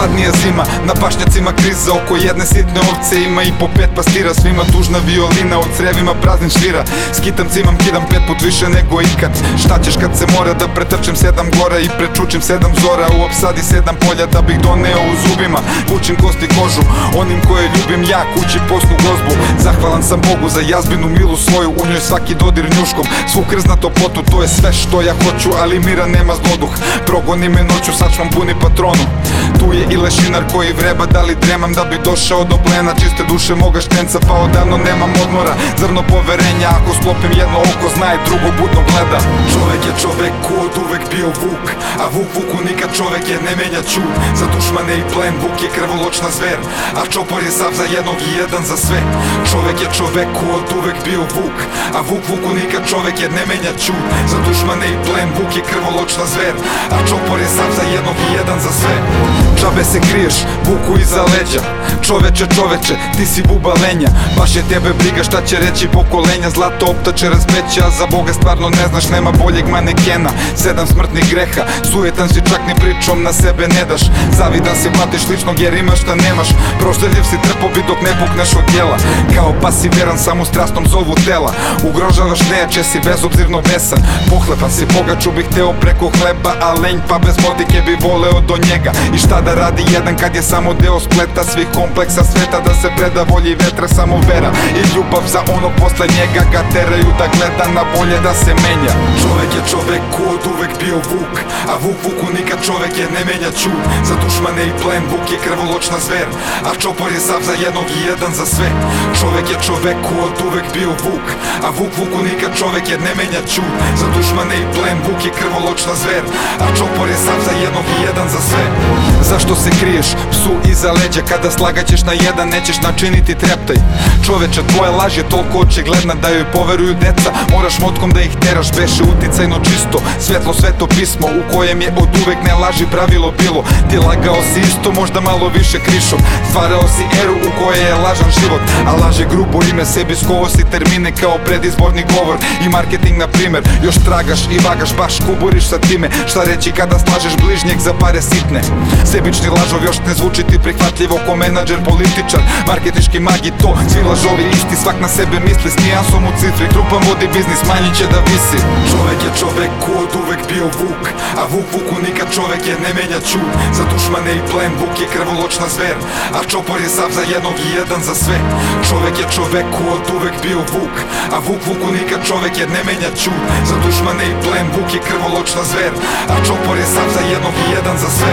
hladnija zima Na pašnjacima kriza oko jedne sitne ovce Ima i po pet pastira Svima tužna violina od crevima praznih švira. Skitam cimam kidam pet put više nego ikad. Šta ćeš kad se mora da pretrčem sedam gora I prečučim sedam zora? U opsadi sedam polja da bih doneo u zubima. Kućim kosti kožu Onim koje ljubim ja kući poslu gozbu Zahvalan sam Bogu za jazbinu milu svoju U njoj svaki dodir njuškom. Svu krzna topotu to je sve što ja hoću Ali mira nema zloduh. Progoni me noću sačvam puni patronu. Tu je i lešinar koji vreba da li dremam Da bi došao do plena? Čiste duše moga štenca Pa odavno nemam odmora. Zrno poverenja ako sklopim jedno oko Zna i drugo budno gleda. Čovek je čovek od uvek bio vuk A vuk vuku nikad čovek je ne menja čud Za dušmane i plen vuk je krvoločna zver A čopor je sav za jednog i jedan za sve. Čovek je čovek od uvek bio vuk A vuk vuku nikad čovek je ne menja čud Za dušmane i plen vuk je krvoločna zver A čopor je sav za jednog i jedan za sve Džabe se kriješ, vuku iza leđa. Čoveče, čoveče, ti si buba lenja Baš je tebe briga šta će reći pokolenja. Zlato optače razpeće, a za Boga stvarno ne znaš Nema boljeg manekena, sedam smrtnih greha Sujetan si čak ni pričom na sebe ne daš. Zavidan si platiš ličnog jer imaš šta nemaš. Prošteljiv si trpovi dok ne pukneš od djela Kao pasiveran samo strastom zovu tela. Ugrožavaš nejače si bezobzirno besan Pohlepan si pogaču bih teo preko hleba A lenj pa bez motike bi voleo do njega. I šta da jedan kad je samo deo spleta Svih kompleksa sveta da se preda volji vetra Samo vera i ljubav za ono posle njega Ga teraju da gleda na bolje da se menja. Čovek je čovek od uvek bio vuk A vuk vuku nikad čovek je ne menja čud Za dušmane i plen vuk je krvoločna zver A čopor je sav za jednog i jedan za sve. Čovek je čovek od uvek bio vuk A vuk vuku nikad čovek je ne menja čud Za dušmane i plen vuk je krvoločna zver A čopor je sav za jednog i jedan za sve Zašto se kriješ psu iza leđa Kada slagaćeš na jedan nećeš načiniti treptaj. Čoveče tvoja laž je toliko očigledna Da joj poveruju deca. Moraš motkom da ih teraš Beše uticajno čisto. Svetlo sveto pismo U kojem je od uvek ne laži pravilo bilo. Ti lagao si isto možda malo više krišom. Stvarao si eru u kojoj je lažan život A laže grubo ime sebi. Skovo si termine Kao predizborni govor i marketing na primer. Još tragaš i vagaš baš kuburiš sa time. Šta reći kada slažeš bližnjeg za pare sitne Sebični lažov još ne zvuči ti prihvatljivo Ko menadžer, političar, marketički magi to Svi lažovi isti, svak na sebe misli. S nijansom u cifri, trupan vodi biznis, manji će da visi. Čovek je čovek od uvek bio vuk A vuk vuku nikad čovek je ne menja čud Za dušmane i plen vuk je krvoločna zver A čopor je sav za jednog i jedan za sve. Čovek je čovek od uvek bio vuk A vuk vuku nikad čovek je ne menja čud Za dušmane i plen vuk je krvoločna zver A čopor je sav za jednog i jedan za sve